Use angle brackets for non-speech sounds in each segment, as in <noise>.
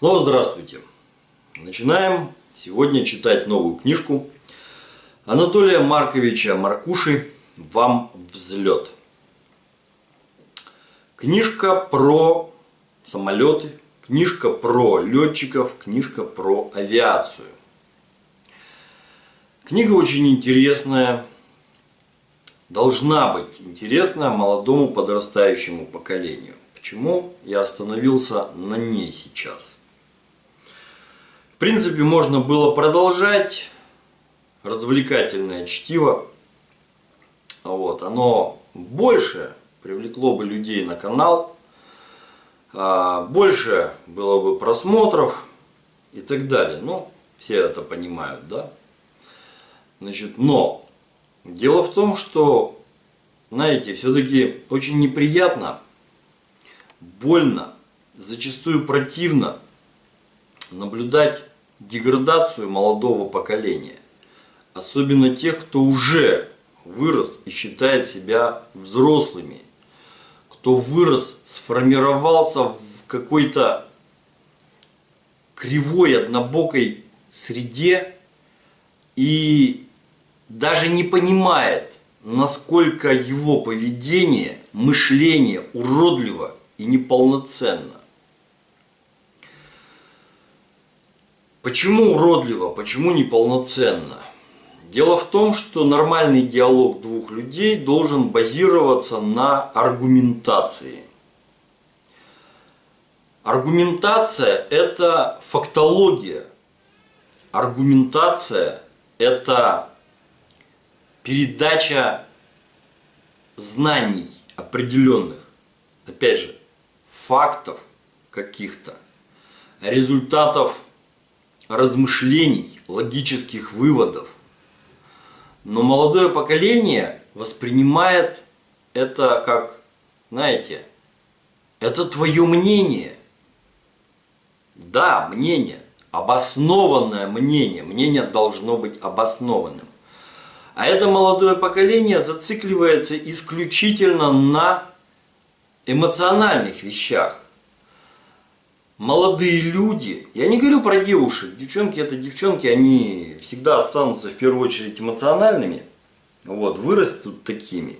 Снова здравствуйте. Начинаем сегодня читать новую книжку Анатолия Марковича Маркуши «Вам взлет». Книжка про самолеты, книжка про летчиков, книжка про авиацию. Книга очень интересная, должна быть интересна молодому подрастающему поколению. Почему я остановился на ней сейчас? Принципе, можно было продолжать развлекательное чтиво. Вот, оно больше привлекло бы людей на канал, а, больше было бы просмотров и так далее. Ну, все это понимают, да? Значит, но дело в том, что, знаете, все-таки очень неприятно, больно, зачастую противно наблюдать деградацию молодого поколения. Особенно тех, кто уже вырос и считает себя взрослыми. Кто вырос, сформировался в какой-то кривой, однобокой среде и даже не понимает, насколько его поведение, мышление уродливо и неполноценно. Почему уродливо, почему неполноценно? Дело в том, что нормальный диалог двух людей должен базироваться на аргументации. Аргументация – это фактология. Аргументация – это передача знаний определенных, опять же, фактов каких-то, результатов размышлений, логических выводов – но молодое поколение воспринимает это как, знаете, это твое мнение. Да, мнение, обоснованное мнение. Мнение должно быть обоснованным. А это молодое поколение зацикливается исключительно на эмоциональных вещах молодые люди, я не говорю про девушек, девчонки это девчонки, они всегда останутся в первую очередь эмоциональными, вот, вырастут такими.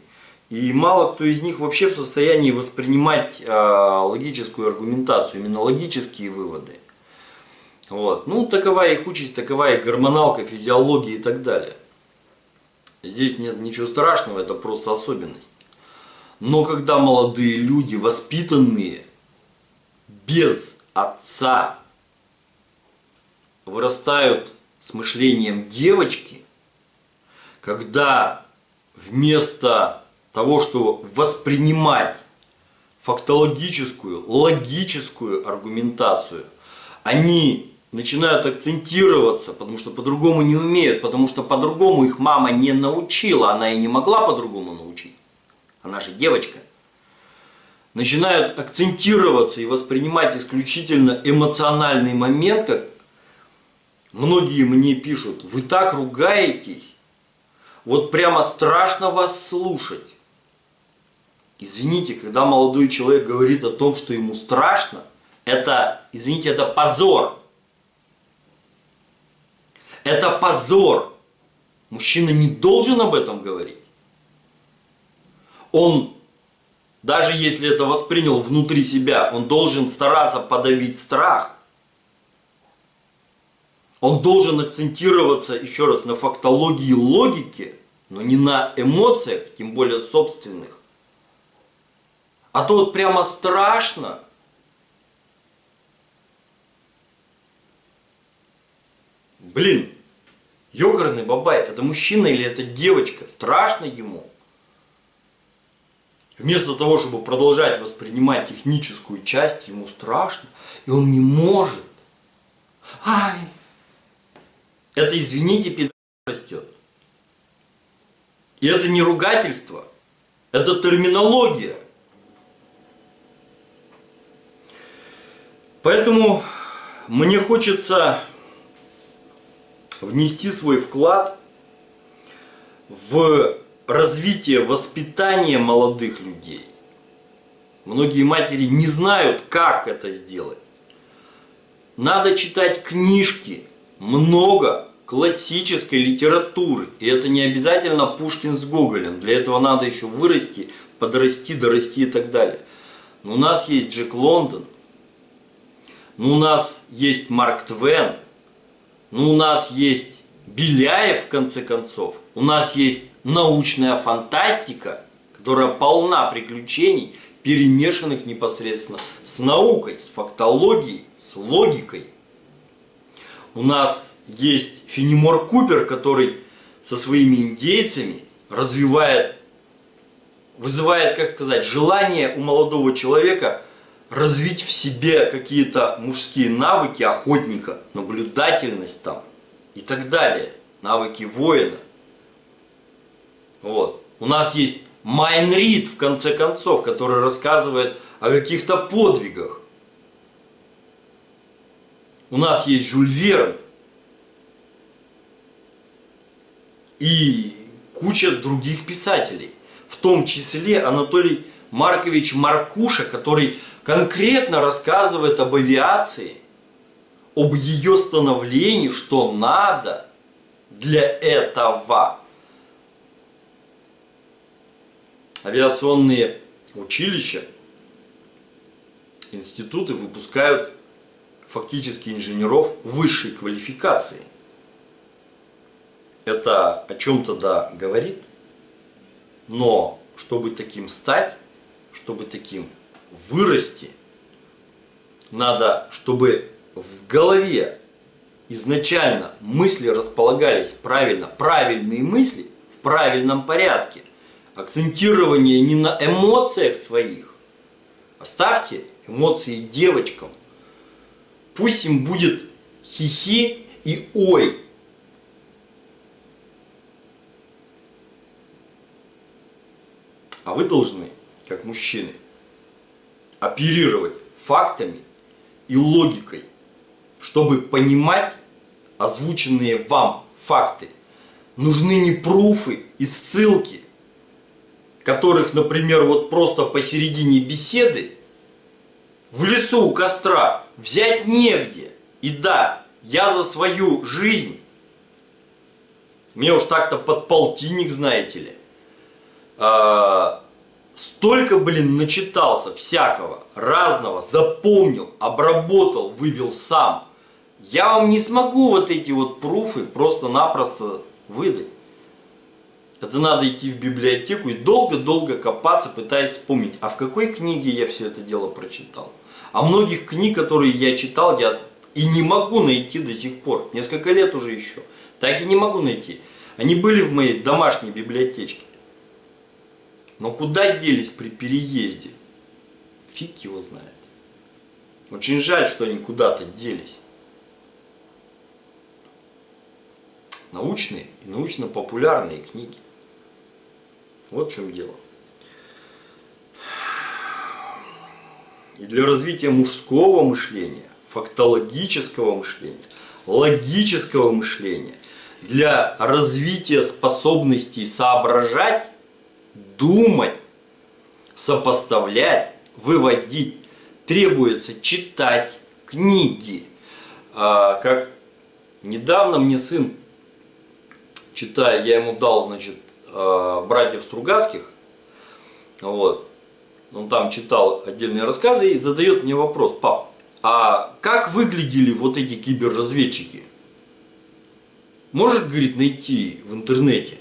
И мало кто из них вообще в состоянии воспринимать э, логическую аргументацию, именно логические выводы. Вот. Ну, такова их участь, такова их гормоналка, физиология и так далее. Здесь нет ничего страшного, это просто особенность. Но когда молодые люди, воспитанные, без отца вырастают с мышлением девочки, когда вместо того, чтобы воспринимать фактологическую, логическую аргументацию, они начинают акцентироваться, потому что по-другому не умеют, потому что по-другому их мама не научила, она и не могла по-другому научить. Она же девочка начинают акцентироваться и воспринимать исключительно эмоциональный момент, как многие мне пишут, вы так ругаетесь, вот прямо страшно вас слушать. Извините, когда молодой человек говорит о том, что ему страшно, это, извините, это позор. Это позор. Мужчина не должен об этом говорить. Он даже если это воспринял внутри себя, он должен стараться подавить страх. Он должен акцентироваться еще раз на фактологии логики, но не на эмоциях, тем более собственных. А то вот прямо страшно. Блин, ёкарный бабай, это мужчина или это девочка? Страшно ему. Вместо того, чтобы продолжать воспринимать техническую часть, ему страшно, и он не может. Ай! Это, извините, педагог растет. И это не ругательство, это терминология. Поэтому мне хочется внести свой вклад в развитие, воспитание молодых людей. Многие матери не знают, как это сделать. надо читать книжки, много классической литературы. И это не обязательно Пушкин с Гоголем. Для этого надо еще вырасти, подрасти, дорасти и так далее. Но у нас есть Джек Лондон, ну у нас есть Марк Твен, ну у нас есть Беляев в конце концов, у нас есть научная фантастика, которая полна приключений, перемешанных непосредственно с наукой, с фактологией, с логикой. У нас есть Фенимор Купер, который со своими индейцами развивает, вызывает, как сказать, желание у молодого человека развить в себе какие-то мужские навыки охотника, наблюдательность там и так далее, навыки воина. Вот. У нас есть Майн Рид, в конце концов, который рассказывает о каких-то подвигах. У нас есть Жюль Верн. И куча других писателей. В том числе Анатолий Маркович Маркуша, который конкретно рассказывает об авиации, об ее становлении, что надо для этого. Авиационные училища, институты выпускают фактически инженеров высшей квалификации. Это о чем-то да говорит, но чтобы таким стать, чтобы таким вырасти, надо, чтобы в голове изначально мысли располагались правильно, правильные мысли в правильном порядке. Акцентирование не на эмоциях своих. Оставьте эмоции девочкам. Пусть им будет хихи и ой. А вы должны, как мужчины, оперировать фактами и логикой, чтобы понимать озвученные вам факты. Нужны не пруфы и ссылки, которых, например, вот просто посередине беседы в лесу у костра взять негде. И да, я за свою жизнь, мне уж так-то подполтинник, знаете ли, а, столько, блин, начитался всякого, разного, запомнил, обработал, вывел сам. Я вам не смогу вот эти вот пруфы просто-напросто выдать. Это надо идти в библиотеку и долго-долго копаться, пытаясь вспомнить, а в какой книге я все это дело прочитал. А многих книг, которые я читал, я и не могу найти до сих пор. Несколько лет уже еще. Так и не могу найти. Они были в моей домашней библиотечке. Но куда делись при переезде? Фиг его знает. Очень жаль, что они куда-то делись. Научные и научно-популярные книги. Вот в чем дело. И для развития мужского мышления, фактологического мышления, логического мышления, для развития способностей соображать, думать, сопоставлять, выводить. Требуется читать книги. А, как недавно мне сын, читая, я ему дал, значит, а, братьев Стругацких, вот, он там читал отдельные рассказы и задает мне вопрос, пап, а как выглядели вот эти киберразведчики? Можешь, говорит, найти в интернете?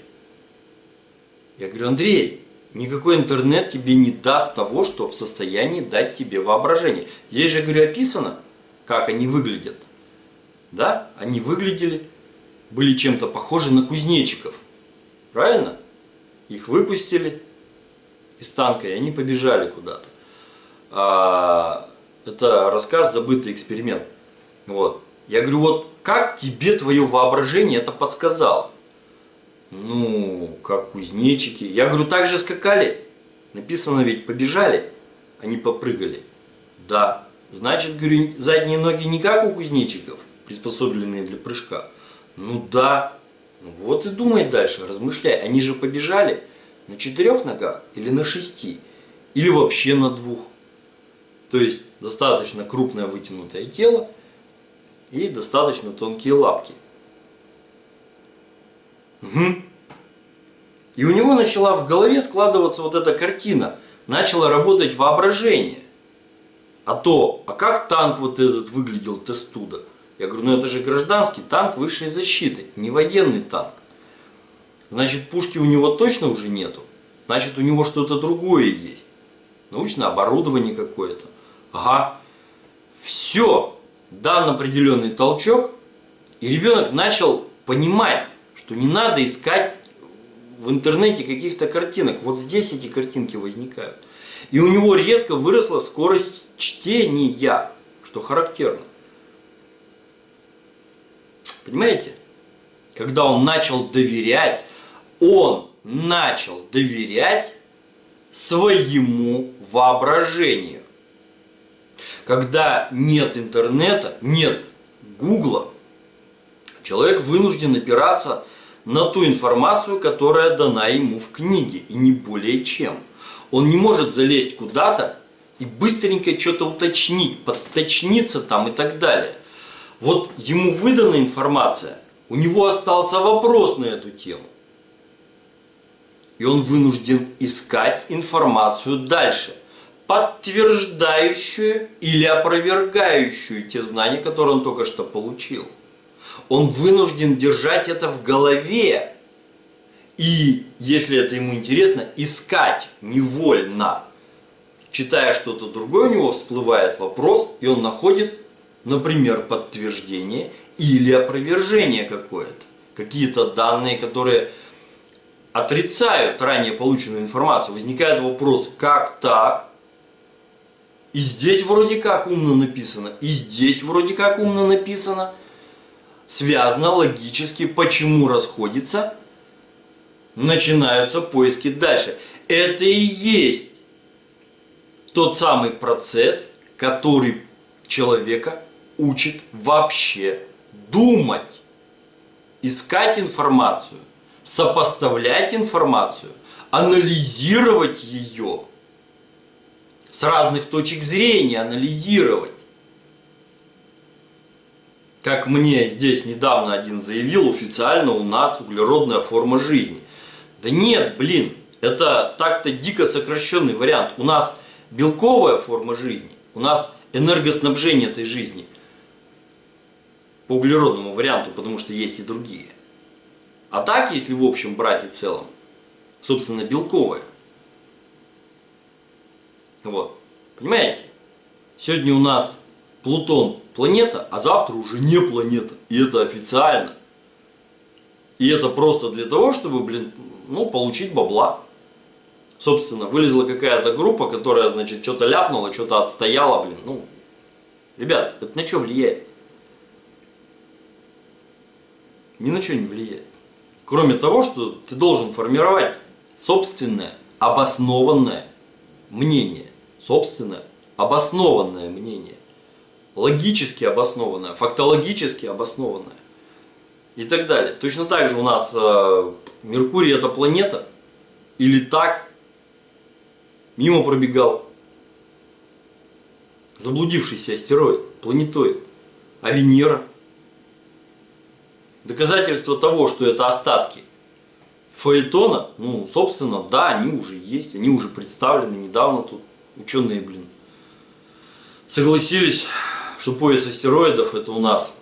Я говорю, Андрей, никакой интернет тебе не даст того, что в состоянии дать тебе воображение. Здесь же, говорю, описано, как они выглядят. Да, они выглядели, были чем-то похожи на кузнечиков. Правильно? Их выпустили из танка, и они побежали куда-то. А, это рассказ «Забытый эксперимент». Вот. Я говорю, вот как тебе твое воображение это подсказало? Ну, как кузнечики. Я говорю, так же скакали. Написано ведь побежали, а не попрыгали. Да. Значит, говорю, задние ноги не как у кузнечиков, приспособленные для прыжка. Ну да. Вот и думай дальше, размышляй. Они же побежали на четырех ногах или на шести. Или вообще на двух. То есть достаточно крупное вытянутое тело и достаточно тонкие лапки. Угу. И у него начала в голове складываться вот эта картина. Начало работать воображение. А то, а как танк вот этот выглядел Тестуда? Я говорю, ну это же гражданский танк высшей защиты, не военный танк. Значит, пушки у него точно уже нету. Значит, у него что-то другое есть. Научное оборудование какое-то. Ага. Все. Дан определенный толчок. И ребенок начал понимать, что не надо искать в интернете каких-то картинок. Вот здесь эти картинки возникают. И у него резко выросла скорость чтения, что характерно. Понимаете? Когда он начал доверять, он начал доверять своему воображению. Когда нет интернета, нет гугла, человек вынужден опираться на ту информацию, которая дана ему в книге, и не более чем. Он не может залезть куда-то и быстренько что-то уточнить, подточниться там и так далее. Вот ему выдана информация, у него остался вопрос на эту тему. И он вынужден искать информацию дальше, подтверждающую или опровергающую те знания, которые он только что получил. Он вынужден держать это в голове. И, если это ему интересно, искать невольно. Читая что-то другое, у него всплывает вопрос, и он находит, например, подтверждение или опровержение какое-то. Какие-то данные, которые отрицают ранее полученную информацию. Возникает вопрос, как так? И здесь вроде как умно написано, и здесь вроде как умно написано. Связано логически, почему расходится, начинаются поиски дальше. Это и есть тот самый процесс, который человека учит вообще думать, искать информацию, сопоставлять информацию, анализировать ее, с разных точек зрения анализировать. Как мне здесь недавно один заявил, официально у нас углеродная форма жизни. Да нет, блин, это так-то дико сокращенный вариант. У нас белковая форма жизни, у нас энергоснабжение этой жизни по углеродному варианту, потому что есть и другие. А так, если в общем брать и целом, собственно, белковая. Вот. Понимаете? Сегодня у нас Плутон планета, а завтра уже не планета. И это официально. И это просто для того, чтобы, блин, ну, получить бабла. Собственно, вылезла какая-то группа, которая, значит, что-то ляпнула, что-то отстояла, блин. Ну, ребят, это на что влияет? Ни на что не влияет. Кроме того, что ты должен формировать собственное, обоснованное мнение. Собственное, обоснованное мнение. Логически обоснованное, фактологически обоснованное. И так далее. Точно так же у нас э, Меркурий это планета. Или так мимо пробегал заблудившийся астероид, планетоид. А Венера – Доказательство того, что это остатки фаэтона, ну, собственно, да, они уже есть, они уже представлены недавно тут. Ученые, блин, согласились, что пояс астероидов это у нас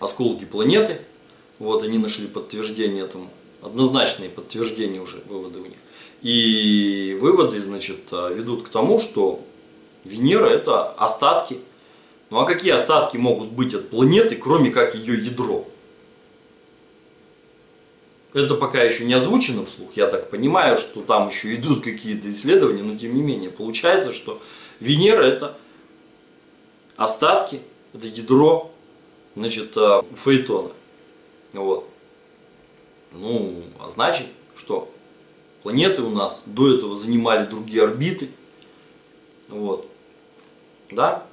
осколки планеты. Вот они нашли подтверждение этому. Однозначные подтверждения уже, выводы у них. И выводы, значит, ведут к тому, что Венера это остатки. Ну а какие остатки могут быть от планеты, кроме как ее ядро? Это пока еще не озвучено вслух, я так понимаю, что там еще <laughs> идут какие-то исследования, но тем не менее получается, что Венера это остатки, это ядро, значит, э, Фейтона. Вот. Ну, а значит, что планеты у нас до этого занимали другие орбиты. Вот. Да?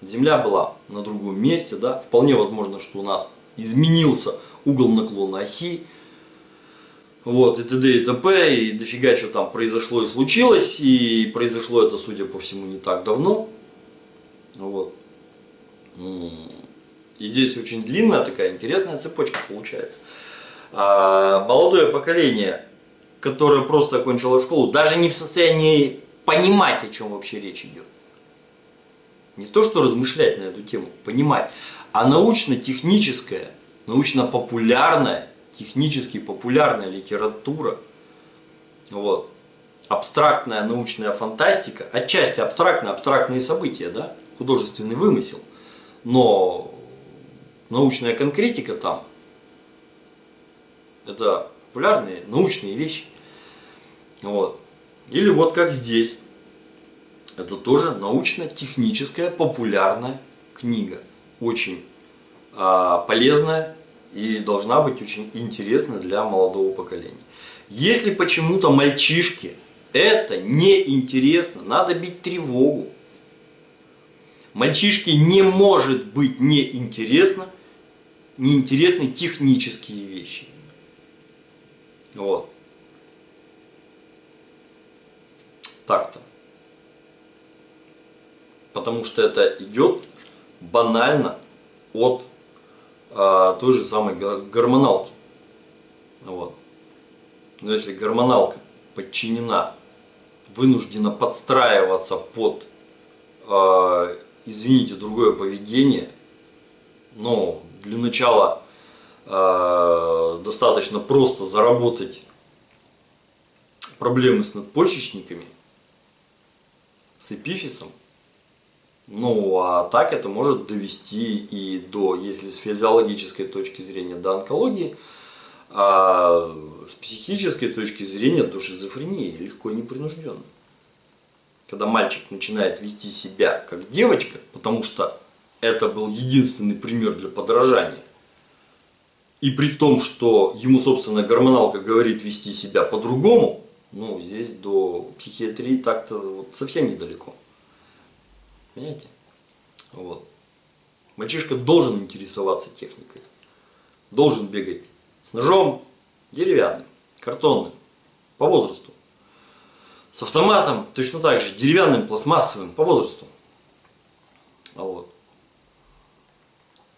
Земля была на другом месте, да? Вполне возможно, что у нас изменился угол наклона оси, вот, и т.д. и т.п. И дофига что там произошло и случилось. И произошло это, судя по всему, не так давно. Вот. И здесь очень длинная такая интересная цепочка получается. А молодое поколение, которое просто окончило школу, даже не в состоянии понимать, о чем вообще речь идет. Не то, что размышлять на эту тему, понимать, а научно-техническая, научно-популярная, технически популярная литература, вот, абстрактная научная фантастика, отчасти абстрактные, абстрактные события, да, художественный вымысел, но научная конкретика там, это популярные научные вещи. Вот. Или вот как здесь. Это тоже научно-техническая популярная книга. Очень полезная и должна быть очень интересна для молодого поколения. Если почему-то мальчишки это неинтересно, надо бить тревогу. Мальчишке не может быть неинтересно, неинтересны технические вещи. Вот. Так-то. Потому что это идет банально от а, той же самой гормоналки. Вот. Но если гормоналка подчинена, вынуждена подстраиваться под, э, извините, другое поведение, но для начала э, достаточно просто заработать проблемы с надпочечниками, с эпифисом, ну, а так это может довести и до, если с физиологической точки зрения, до онкологии, а с психической точки зрения до шизофрении легко и непринужденно. Когда мальчик начинает вести себя как девочка, потому что это был единственный пример для подражания, и при том, что ему, собственно, гормоналка говорит вести себя по-другому, ну, здесь до психиатрии так-то вот совсем недалеко. Понимаете? Вот. Мальчишка должен интересоваться техникой. Должен бегать с ножом деревянным, картонным, по возрасту. С автоматом точно так же, деревянным, пластмассовым, по возрасту. А вот.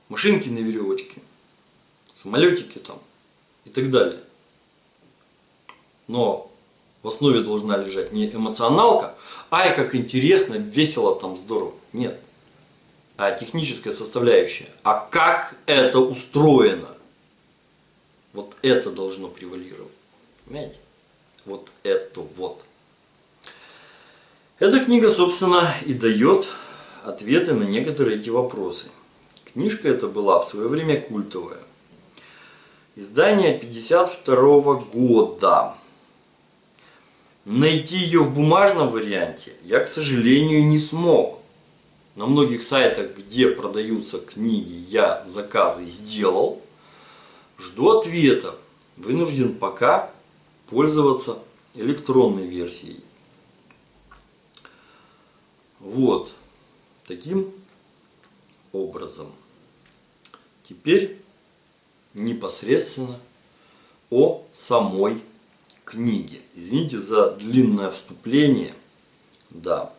Машинки на веревочке, самолетики там и так далее. Но в основе должна лежать не эмоционалка, ай, как интересно, весело там, здорово. Нет. А техническая составляющая. А как это устроено? Вот это должно превалировать. Понимаете? Вот это вот. Эта книга, собственно, и дает ответы на некоторые эти вопросы. Книжка эта была в свое время культовая. Издание 52 года. Найти ее в бумажном варианте я, к сожалению, не смог. На многих сайтах, где продаются книги, я заказы сделал. Жду ответа. Вынужден пока пользоваться электронной версией. Вот. Таким образом. Теперь непосредственно о самой книги. Извините за длинное вступление. Да.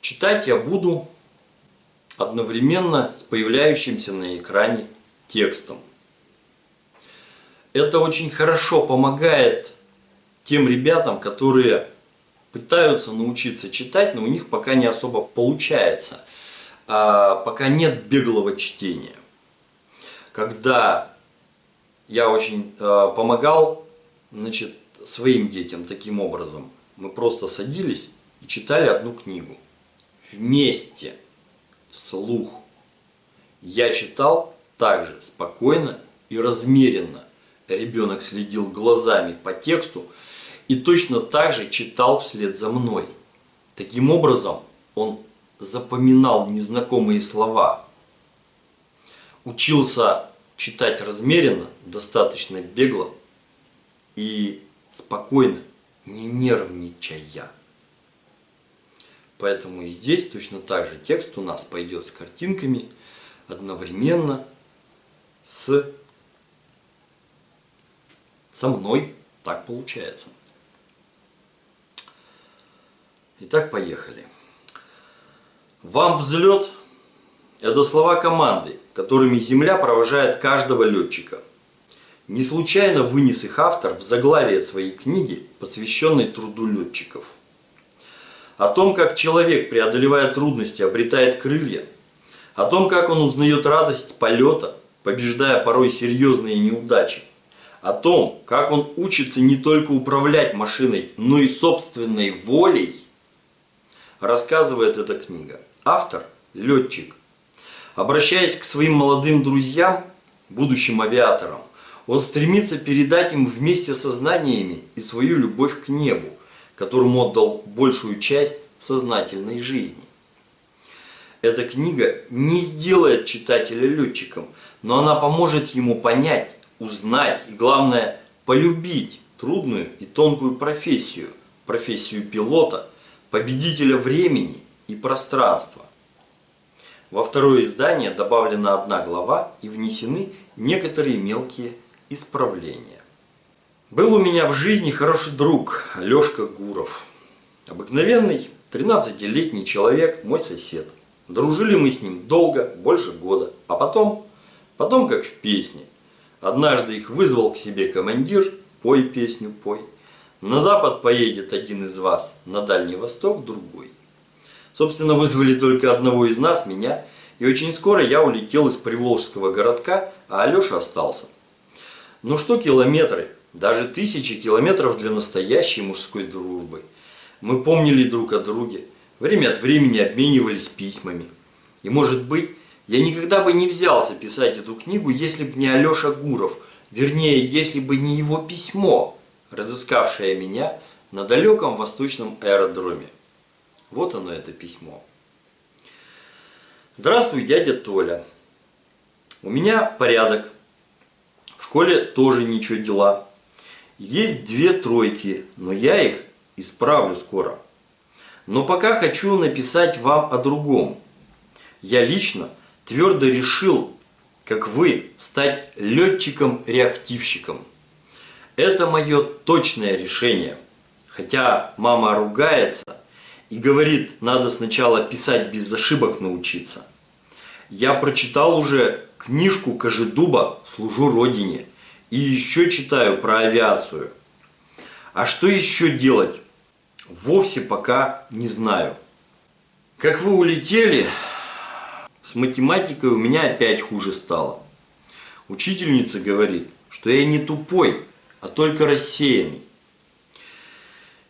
Читать я буду одновременно с появляющимся на экране текстом. Это очень хорошо помогает тем ребятам, которые пытаются научиться читать, но у них пока не особо получается. А, пока нет беглого чтения. Когда я очень а, помогал значит, своим детям таким образом. Мы просто садились и читали одну книгу. Вместе, вслух. Я читал также спокойно и размеренно. Ребенок следил глазами по тексту и точно так же читал вслед за мной. Таким образом, он запоминал незнакомые слова, учился читать размеренно, достаточно бегло, и спокойно, не нервничая. Поэтому и здесь точно так же текст у нас пойдет с картинками одновременно с со мной. Так получается. Итак, поехали. Вам взлет, – это слова команды, которыми Земля провожает каждого летчика. Не случайно вынес их автор в заглавие своей книги, посвященной труду летчиков. О том, как человек, преодолевая трудности, обретает крылья, о том, как он узнает радость полета, побеждая порой серьезные неудачи, о том, как он учится не только управлять машиной, но и собственной волей, рассказывает эта книга. Автор – летчик. Обращаясь к своим молодым друзьям, будущим авиаторам, он стремится передать им вместе со знаниями и свою любовь к небу, которому отдал большую часть сознательной жизни. Эта книга не сделает читателя летчиком, но она поможет ему понять, узнать и, главное, полюбить трудную и тонкую профессию, профессию пилота, победителя времени и пространства. Во второе издание добавлена одна глава и внесены некоторые мелкие исправления. Был у меня в жизни хороший друг Лёшка Гуров. Обыкновенный 13-летний человек, мой сосед. Дружили мы с ним долго, больше года. А потом, потом как в песне – Однажды их вызвал к себе командир, пой песню, пой. На запад поедет один из вас, на Дальний Восток другой. Собственно, вызвали только одного из нас, меня, и очень скоро я улетел из Приволжского городка, а Алеша остался. Ну что километры, даже тысячи километров для настоящей мужской дружбы. Мы помнили друг о друге, время от времени обменивались письмами. И может быть, я никогда бы не взялся писать эту книгу, если бы не Алеша Гуров, вернее, если бы не его письмо, разыскавшее меня на далеком восточном аэродроме. Вот оно, это письмо. Здравствуй, дядя Толя. У меня порядок. Школе тоже ничего дела. Есть две тройки, но я их исправлю скоро. Но пока хочу написать вам о другом. Я лично твердо решил, как вы, стать летчиком-реактивщиком. Это мое точное решение. Хотя мама ругается и говорит, надо сначала писать без ошибок научиться. Я прочитал уже книжку Кожедуба «Служу Родине» и еще читаю про авиацию. А что еще делать? Вовсе пока не знаю. Как вы улетели, с математикой у меня опять хуже стало. Учительница говорит, что я не тупой, а только рассеянный.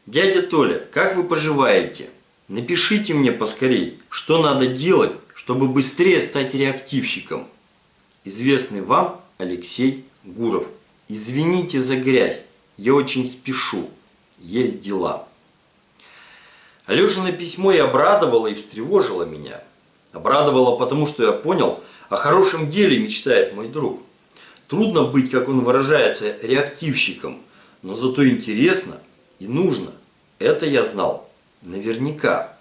Дядя Толя, как вы поживаете? Напишите мне поскорей, что надо делать, чтобы быстрее стать реактивщиком. Известный вам Алексей Гуров. Извините за грязь, я очень спешу, есть дела. Алешина письмо и обрадовало, и встревожило меня. Обрадовало потому, что я понял, о хорошем деле мечтает мой друг. Трудно быть, как он выражается, реактивщиком, но зато интересно и нужно. Это я знал. Наверняка.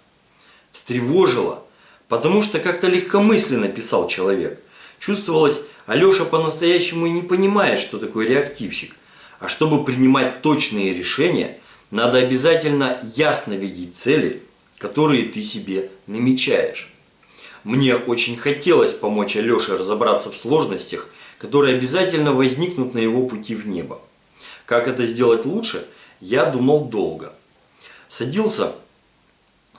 Встревожило, потому что как-то легкомысленно писал человек. Чувствовалось, Алеша по-настоящему и не понимает, что такое реактивщик. А чтобы принимать точные решения, надо обязательно ясно видеть цели, которые ты себе намечаешь. Мне очень хотелось помочь Алёше разобраться в сложностях, которые обязательно возникнут на его пути в небо. Как это сделать лучше, я думал долго. Садился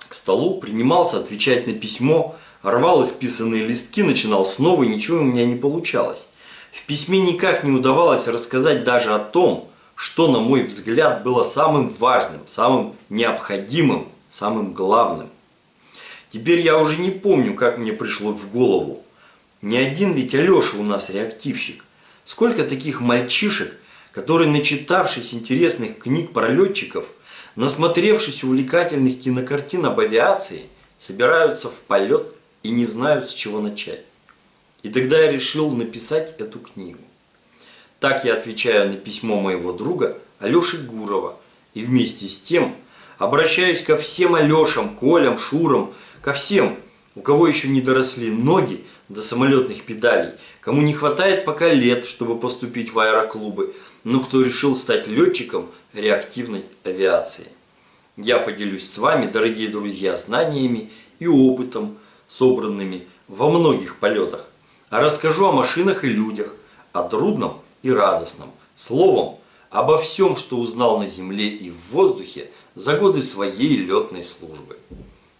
к столу, принимался отвечать на письмо, рвал исписанные листки, начинал снова, и ничего у меня не получалось. В письме никак не удавалось рассказать даже о том, что, на мой взгляд, было самым важным, самым необходимым, самым главным. Теперь я уже не помню, как мне пришло в голову. Не один ведь Алеша у нас реактивщик. Сколько таких мальчишек, которые, начитавшись интересных книг про летчиков, насмотревшись увлекательных кинокартин об авиации, собираются в полет и не знают, с чего начать. И тогда я решил написать эту книгу. Так я отвечаю на письмо моего друга Алеши Гурова и вместе с тем обращаюсь ко всем Алешам, Колям, Шурам, ко всем, у кого еще не доросли ноги до самолетных педалей, кому не хватает пока лет, чтобы поступить в аэроклубы, но кто решил стать летчиком реактивной авиации. Я поделюсь с вами, дорогие друзья, знаниями и опытом, собранными во многих полетах, расскажу о машинах и людях, о трудном и радостном. Словом, обо всем, что узнал на земле и в воздухе за годы своей летной службы.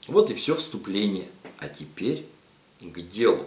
Вот и все вступление. А теперь к делу.